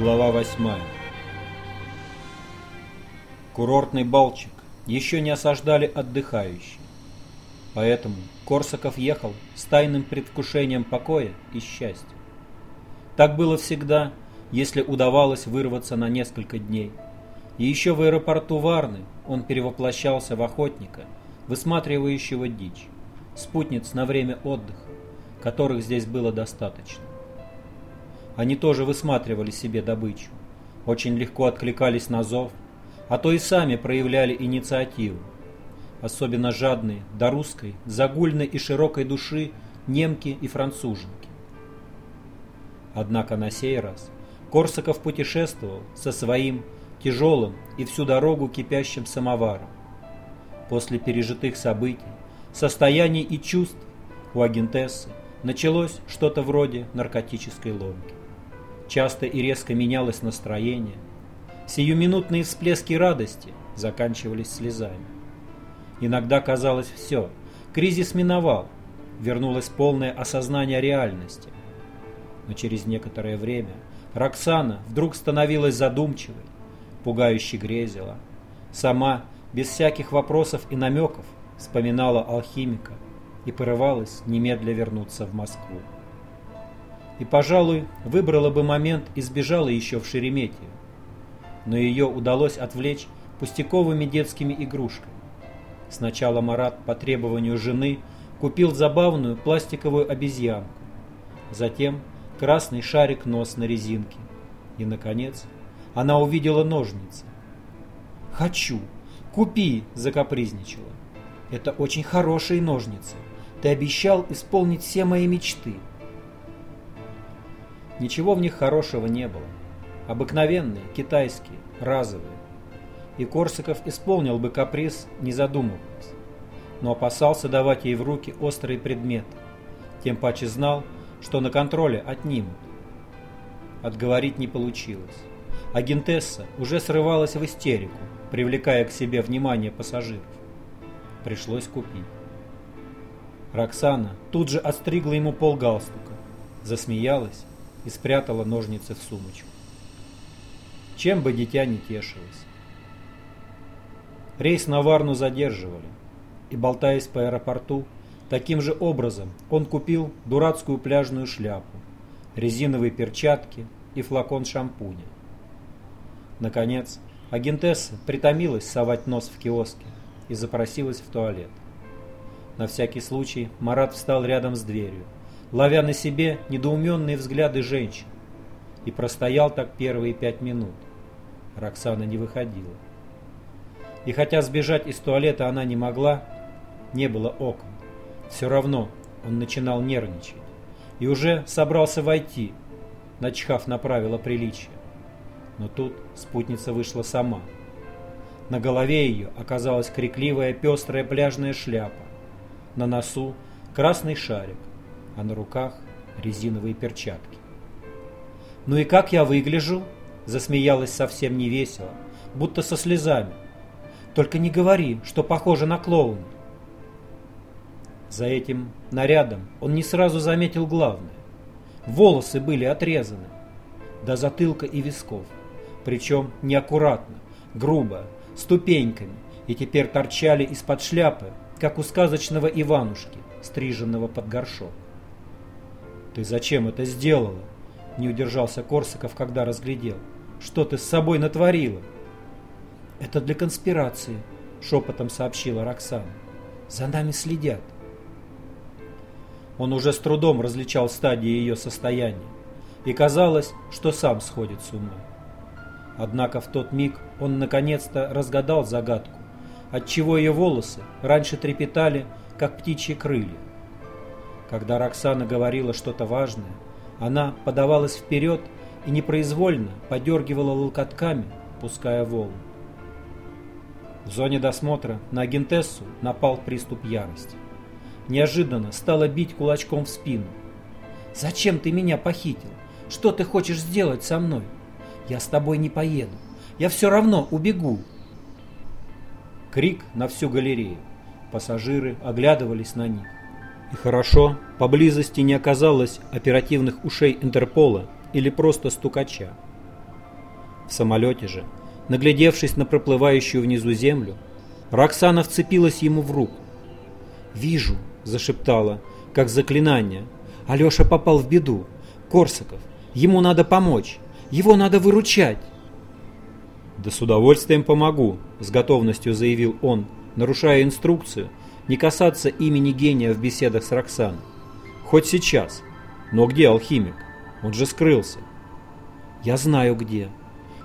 Глава 8 Курортный Балчик еще не осаждали отдыхающие. Поэтому Корсаков ехал с тайным предвкушением покоя и счастья. Так было всегда, если удавалось вырваться на несколько дней. И еще в аэропорту Варны он перевоплощался в охотника, высматривающего дичь, спутниц на время отдыха, которых здесь было достаточно. Они тоже высматривали себе добычу, очень легко откликались на зов, а то и сами проявляли инициативу. Особенно жадные до русской, загульной и широкой души немки и француженки. Однако на сей раз Корсаков путешествовал со своим тяжелым и всю дорогу кипящим самоваром. После пережитых событий, состояний и чувств у агентессы началось что-то вроде наркотической ломки. Часто и резко менялось настроение. Сиюминутные всплески радости заканчивались слезами. Иногда казалось все, кризис миновал, вернулось полное осознание реальности. Но через некоторое время Роксана вдруг становилась задумчивой, пугающе грезила. Сама, без всяких вопросов и намеков, вспоминала алхимика и порывалась немедля вернуться в Москву и, пожалуй, выбрала бы момент и сбежала еще в Шереметьево. Но ее удалось отвлечь пустяковыми детскими игрушками. Сначала Марат по требованию жены купил забавную пластиковую обезьянку, затем красный шарик нос на резинке, и, наконец, она увидела ножницы. «Хочу! Купи!» – закапризничала. «Это очень хорошие ножницы. Ты обещал исполнить все мои мечты». Ничего в них хорошего не было. Обыкновенные, китайские, разовые. И Корсаков исполнил бы каприз, не задумываясь. Но опасался давать ей в руки острые предметы. Тем паче знал, что на контроле отнимут. Отговорить не получилось. Агентесса уже срывалась в истерику, привлекая к себе внимание пассажиров. Пришлось купить. Роксана тут же отстригла ему полгалстука, засмеялась и спрятала ножницы в сумочку. Чем бы дитя не тешилось. Рейс на Варну задерживали, и, болтаясь по аэропорту, таким же образом он купил дурацкую пляжную шляпу, резиновые перчатки и флакон шампуня. Наконец, агентесса притомилась совать нос в киоске и запросилась в туалет. На всякий случай Марат встал рядом с дверью – ловя на себе недоуменные взгляды женщин. И простоял так первые пять минут. Роксана не выходила. И хотя сбежать из туалета она не могла, не было окон. Все равно он начинал нервничать. И уже собрался войти, начхав на правила приличия. Но тут спутница вышла сама. На голове ее оказалась крикливая пестрая пляжная шляпа. На носу красный шарик а на руках резиновые перчатки. «Ну и как я выгляжу?» – засмеялась совсем невесело, будто со слезами. «Только не говори, что похоже на клоуна». За этим нарядом он не сразу заметил главное. Волосы были отрезаны до затылка и висков, причем неаккуратно, грубо, ступеньками, и теперь торчали из-под шляпы, как у сказочного Иванушки, стриженного под горшок. «Ты зачем это сделала?» Не удержался Корсаков, когда разглядел. «Что ты с собой натворила?» «Это для конспирации», — шепотом сообщила Роксана. «За нами следят». Он уже с трудом различал стадии ее состояния, и казалось, что сам сходит с ума. Однако в тот миг он наконец-то разгадал загадку, отчего ее волосы раньше трепетали, как птичьи крылья. Когда Роксана говорила что-то важное, она подавалась вперед и непроизвольно подергивала локотками, пуская волны. В зоне досмотра на агентессу напал приступ ярости. Неожиданно стала бить кулачком в спину. «Зачем ты меня похитил? Что ты хочешь сделать со мной? Я с тобой не поеду. Я все равно убегу!» Крик на всю галерею. Пассажиры оглядывались на них. И хорошо, поблизости не оказалось оперативных ушей Интерпола или просто стукача. В самолете же, наглядевшись на проплывающую внизу землю, Роксана вцепилась ему в руку. «Вижу», — зашептала, как заклинание. «Алеша попал в беду. Корсаков. Ему надо помочь. Его надо выручать». «Да с удовольствием помогу», — с готовностью заявил он, нарушая инструкцию не касаться имени гения в беседах с Роксаной. «Хоть сейчас. Но где алхимик? Он же скрылся». «Я знаю где.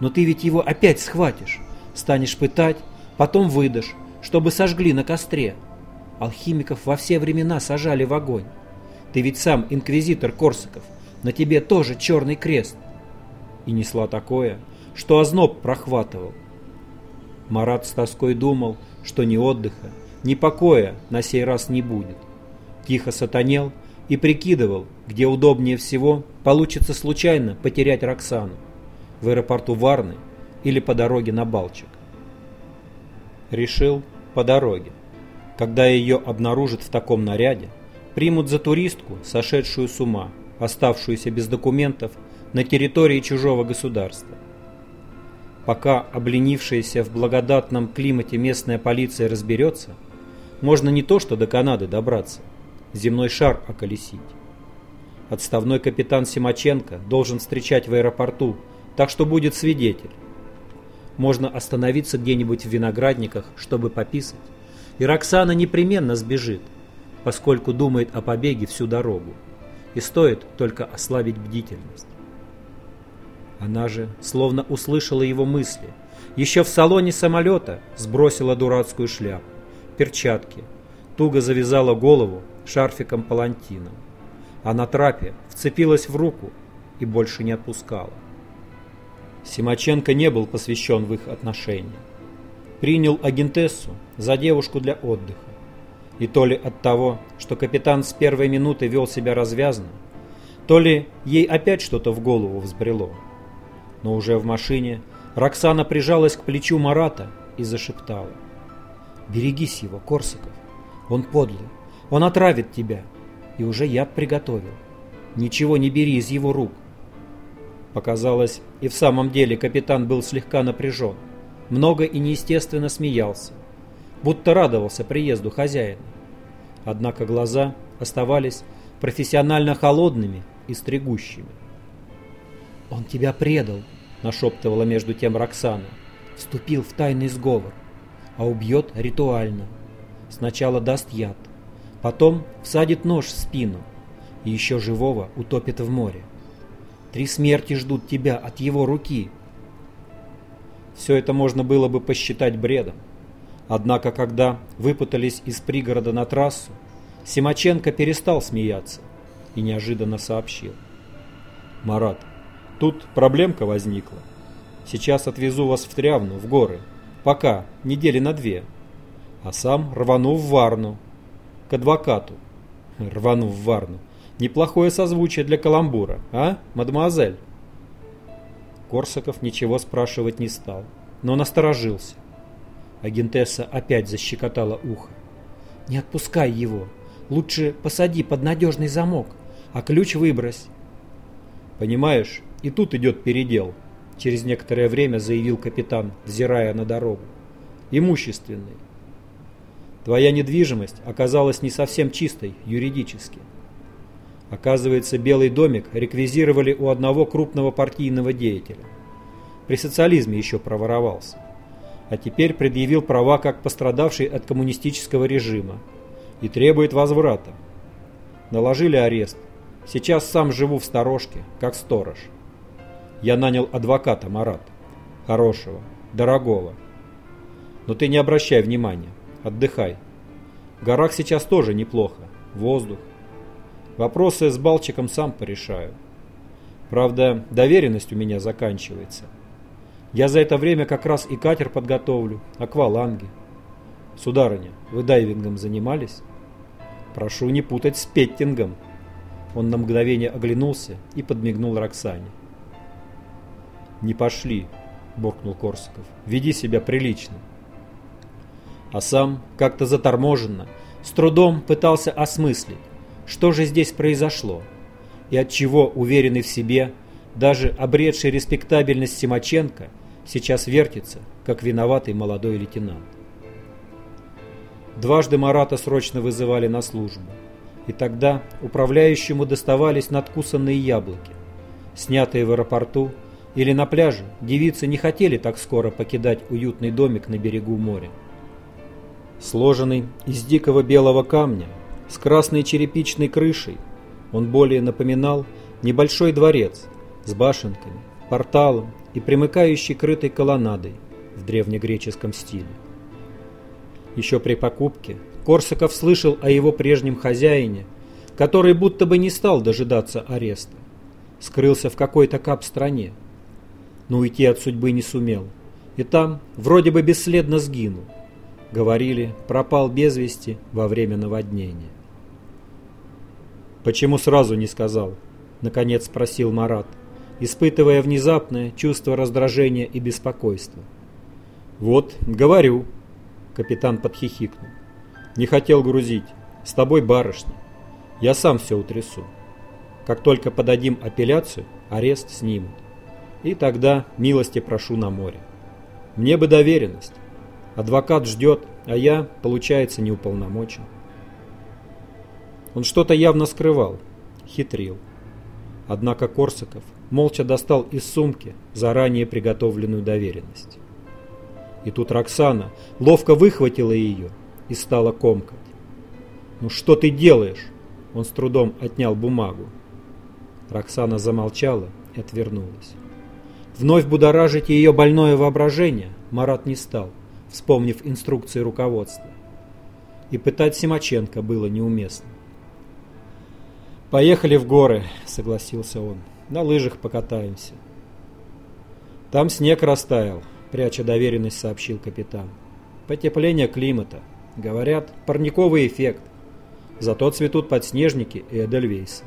Но ты ведь его опять схватишь. Станешь пытать, потом выдашь, чтобы сожгли на костре. Алхимиков во все времена сажали в огонь. Ты ведь сам инквизитор Корсаков, на тебе тоже черный крест. И несла такое, что озноб прохватывал. Марат с тоской думал, что ни отдыха, ни покоя на сей раз не будет. Тихо сатанел и прикидывал, где удобнее всего получится случайно потерять Роксану в аэропорту Варны или по дороге на Балчик. Решил по дороге. Когда ее обнаружат в таком наряде, примут за туристку, сошедшую с ума, оставшуюся без документов на территории чужого государства. Пока обленившаяся в благодатном климате местная полиция разберется, можно не то что до Канады добраться, земной шар околесить. Отставной капитан Симаченко должен встречать в аэропорту, так что будет свидетель. Можно остановиться где-нибудь в виноградниках, чтобы пописать и Роксана непременно сбежит, поскольку думает о побеге всю дорогу, и стоит только ослабить бдительность. Она же, словно услышала его мысли, еще в салоне самолета сбросила дурацкую шляпу, перчатки, туго завязала голову шарфиком палантином, а на трапе вцепилась в руку и больше не отпускала. Симаченко не был посвящен в их отношения принял агентессу за девушку для отдыха. И то ли от того, что капитан с первой минуты вел себя развязно, то ли ей опять что-то в голову взбрело. Но уже в машине Роксана прижалась к плечу Марата и зашептала. «Берегись его, Корсаков. Он подлый. Он отравит тебя. И уже яд приготовил. Ничего не бери из его рук». Показалось, и в самом деле капитан был слегка напряжен много и неестественно смеялся, будто радовался приезду хозяина. Однако глаза оставались профессионально холодными и стригущими. «Он тебя предал», — нашептывала между тем Роксана. «Вступил в тайный сговор, а убьет ритуально. Сначала даст яд, потом всадит нож в спину и еще живого утопит в море. Три смерти ждут тебя от его руки, все это можно было бы посчитать бредом. Однако, когда выпутались из пригорода на трассу, Симаченко перестал смеяться и неожиданно сообщил. «Марат, тут проблемка возникла. Сейчас отвезу вас в Трявну, в горы. Пока, недели на две. А сам рвану в Варну, к адвокату. Рвану в Варну. Неплохое созвучие для каламбура, а, мадемуазель?» Корсаков ничего спрашивать не стал, но насторожился. Агентесса опять защекотала ухо. «Не отпускай его. Лучше посади под надежный замок, а ключ выбрось». «Понимаешь, и тут идет передел», — через некоторое время заявил капитан, взирая на дорогу. «Имущественный. Твоя недвижимость оказалась не совсем чистой юридически. Оказывается, Белый домик реквизировали у одного крупного партийного деятеля. При социализме еще проворовался. А теперь предъявил права как пострадавший от коммунистического режима и требует возврата. Наложили арест. Сейчас сам живу в сторожке, как сторож. Я нанял адвоката Марат. Хорошего, дорогого. Но ты не обращай внимания, отдыхай. В горах сейчас тоже неплохо. Воздух, Вопросы с Балчиком сам порешаю. Правда, доверенность у меня заканчивается. Я за это время как раз и катер подготовлю, акваланги. Сударыня, вы дайвингом занимались? Прошу не путать с петтингом. Он на мгновение оглянулся и подмигнул Роксане. «Не пошли», — буркнул Корсаков. «Веди себя прилично». А сам, как-то заторможенно, с трудом пытался осмыслить, что же здесь произошло, и от чего уверенный в себе, даже обретший респектабельность Симаченко сейчас вертится, как виноватый молодой лейтенант. Дважды Марата срочно вызывали на службу, и тогда управляющему доставались надкусанные яблоки, снятые в аэропорту или на пляже, девицы не хотели так скоро покидать уютный домик на берегу моря. Сложенный из дикого белого камня, с красной черепичной крышей, он более напоминал небольшой дворец с башенками, порталом и примыкающей крытой колоннадой в древнегреческом стиле. Еще при покупке Корсаков слышал о его прежнем хозяине, который будто бы не стал дожидаться ареста. Скрылся в какой-то кап-стране, но уйти от судьбы не сумел. И там вроде бы бесследно сгинул. Говорили, пропал без вести во время наводнения. «Почему сразу не сказал?» — наконец спросил Марат, испытывая внезапное чувство раздражения и беспокойства. «Вот, говорю», — капитан подхихикнул. «Не хотел грузить. С тобой барышня. Я сам все утрясу. Как только подадим апелляцию, арест снимут. И тогда милости прошу на море. Мне бы доверенность. Адвокат ждет, а я, получается, не уполномочен. Он что-то явно скрывал, хитрил. Однако Корсаков молча достал из сумки заранее приготовленную доверенность. И тут Роксана ловко выхватила ее и стала комкать. «Ну что ты делаешь?» Он с трудом отнял бумагу. Роксана замолчала и отвернулась. Вновь будоражить ее больное воображение Марат не стал, вспомнив инструкции руководства. И пытать Симаченко было неуместно. «Поехали в горы», — согласился он. «На лыжах покатаемся». «Там снег растаял», — пряча доверенность, сообщил капитан. «Потепление климата. Говорят, парниковый эффект. Зато цветут подснежники и эдельвейсы».